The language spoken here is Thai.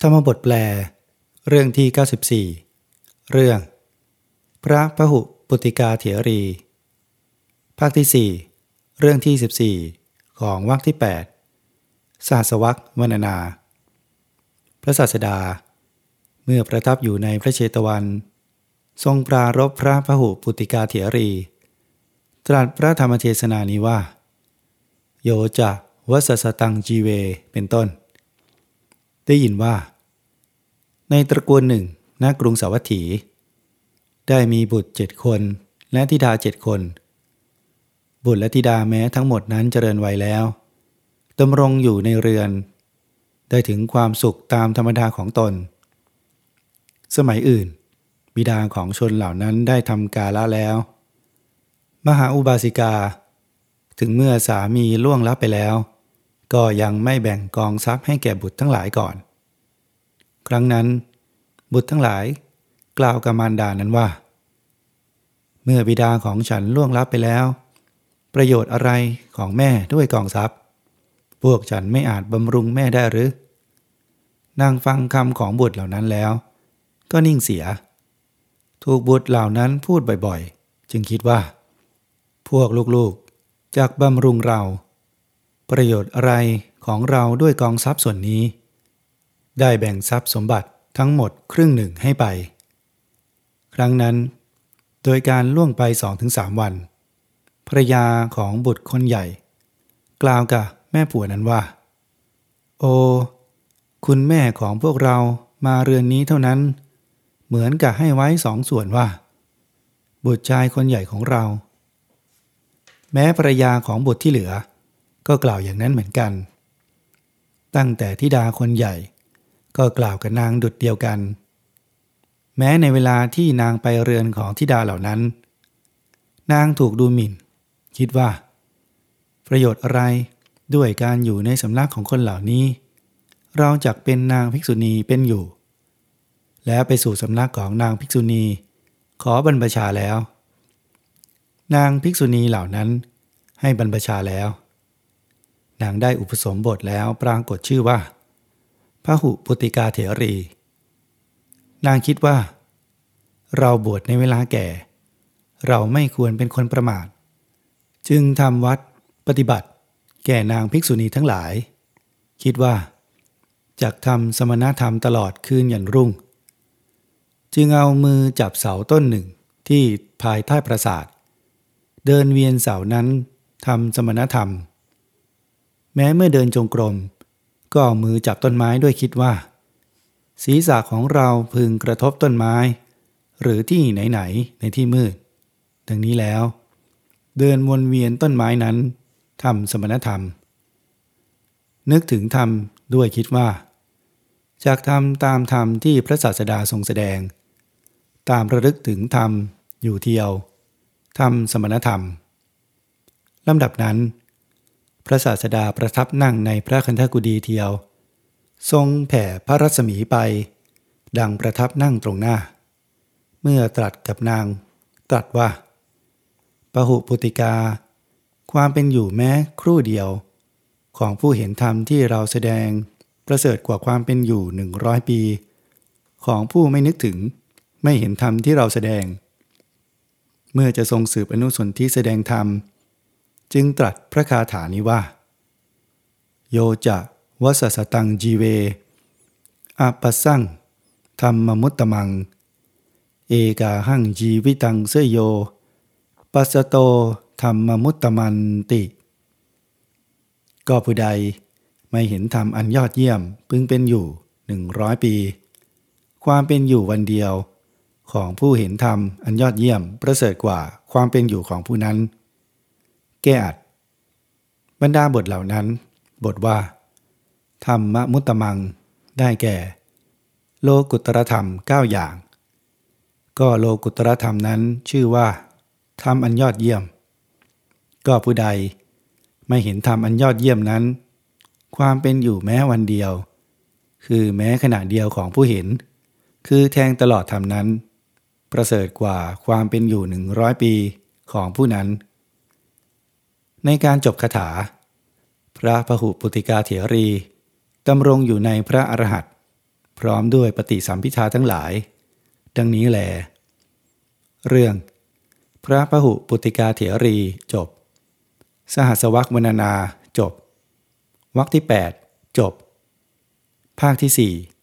ธรรมบทแปล เรื่องที่ 94 เรื่อง พระพหุปุติกาเถรี ภาคที่ 4 เรื่องที่ 14 ของวรรคที่ 8 ศาสวักวรรณนา พระศาสดา เมื่อประทับอยู่ในพระเชตวัน ทรงปรารบพระพหุปุติกาเถรี ตรัสพระธรรมเทศนานี้ว่า โยจะวัสสตังจีเวเป็นต้น ได้ยินว่า ในตระกูลหนึ่งณกรุงสาวัตถี ได้มีบุตรเจ็ดคนและธิดาเจ็ดคน บุตรและธิดาแม้ทั้งหมดนั้นเจริญวัยแล้วดำรงอยู่ในเรือน ได้ถึงความสุขตามธรรมดาของตน สมัยอื่น บิดาของชนเหล่านั้นได้ทำกาละแล้ว มหาอุบาสิกา ถึงเมื่อสามีล่วงลับไปแล้ว ก็ยังไม่แบ่งกองทรัพย์ให้แก่บุตรทั้งหลายก่อน ครั้งนั้น บุตรทั้งหลาย กล่าวกับมารดานั้นว่า เมื่อบิดาของฉันล่วงลับไปแล้ว ประโยชน์อะไรของแม่ด้วยกองทรัพย์ พวกฉันไม่อาจบำรุงแม่ได้หรือ นางฟังคำของบุตรเหล่านั้นแล้ว ก็นิ่งเสีย ถูกบุตรเหล่านั้นพูดบ่อยๆ จึงคิดว่า พวกลูกๆจากบำรุงเรา ประโยชน์อะไรของเราด้วยกองทรัพย์ส่วนนี้ ได้แบ่งทรัพย์สมบัติทั้งหมดครึ่งหนึ่งให้ไป ครั้งนั้น โดยการล่วงไปสองถึงสามวันภรยาของบุตรคนใหญ่ กล่าวกับแม่ผัวนั้นว่า โอ คุณแม่ของพวกเรามาเรือนนี้เท่านั้น เหมือนกับให้ไว้สองส่วนว่า บุตรชายคนใหญ่ของเรา แม้ภรยาของบุตรที่เหลือ ก็กล่าวอย่างนั้นเหมือนกัน ตั้งแต่ทิดาคนใหญ่ ก็กล่าวกับนางดุดเดียวกัน แม้ในเวลาที่นางไปเรือนของทิดาเหล่านั้น นางถูกดูหมิ่น คิดว่า ประโยชน์อะไรด้วยการอยู่ในสำนักของคนเหล่านี้ เราจักเป็นนางภิกษุณีเป็นอยู่ แล้วไปสู่สำนักของนางภิกษุณี ขอบรรพชาแล้ว นางภิกษุณีเหล่านั้นให้บรรพชาแล้ว นางได้อุปสมบทแล้วปรากฏชื่อว่าพระหุปุติกาเถรี นางคิดว่า เราบวชในเวลาแก่ เราไม่ควรเป็นคนประมาท จึงทำวัดปฏิบัติ แก่นางภิกษุณีทั้งหลาย คิดว่าจากทำสมณธรรมตลอดคืนยันรุ่ง จึงเอามือจับเสาต้นหนึ่งที่ภายใต้ปราสาท เดินเวียนเสานั้นทำสมณธรรม แม้เมื่อเดินจงกรม ก็เอามือจับต้นไม้ด้วยคิดว่า ศีรษะของเราพึงกระทบต้นไม้ หรือที่ไหนๆในที่มืดดังนี้แล้ว เดินวนเวียนต้นไม้นั้นทำสมณธรรม นึกถึงธรรมด้วยคิดว่า จากธรรมตามธรรมที่พระศาสดาทรงแสดง ตามระลึกถึงธรรมอยู่เทียวทำสมณธรรมลำดับนั้น พระศาสดาประทับนั่งในพระคันธกุฎีเทียว ทรงแผ่พระรัศมีไป ดังประทับนั่งตรงหน้า เมื่อตรัสกับนาง ตรัสว่าปหุปุติกา ความเป็นอยู่แม้ครู่เดียว ของผู้เห็นธรรมที่เราแสดงประเสริฐกว่าความเป็นอยู่หนึ่งร้อยปี ของผู้ไม่นึกถึงไม่เห็นธรรมที่เราแสดง เมื่อจะทรงสืบอนุสนที่แสดงธรรม จึงตรัสพระคาถานี้ว่า โยจะวัสสตังจีเวอาปัสสังธรรมมุตตมัง เอกาหังจีวิตังเสยโย ปัสโตธรรมมุตตมันติ ก็ผู้ใดไม่เห็นธรรมอันยอดเยี่ยมพึงเป็นอยู่หนึ่งร้อยปี ความเป็นอยู่วันเดียวของผู้เห็นธรรมอันยอดเยี่ยมประเสริฐกว่าความเป็นอยู่ของผู้นั้น แก้อัดบรรดาบทเหล่านั้น บทว่า ธรรมมุตตมัง ได้แก่ โลกุตรธรรม 9 อย่าง ก็โลกุตรธรรมนั้นชื่อว่าธรรมอันยอดเยี่ยม ก็ผู้ใดไม่เห็นธรรมอันยอดเยี่ยมนั้น ความเป็นอยู่แม้วันเดียว คือแม้ขณะเดียวของผู้เห็น คือแทงตลอดธรรมนั้น ประเสริฐกว่าความเป็นอยู่หนึ่งร้อยปีของผู้นั้น ในการจบคาถา พระพหุปุติกาเถรีดำรงอยู่ในพระอรหัตพร้อมด้วยปฏิสัมพิทาทั้งหลาย ดังนี้แล เรื่อง พระพหุปุติกาเถรีจบ สหัสวักวรรณนาจบวรรคที่ 8 จบ ภาคที่ 4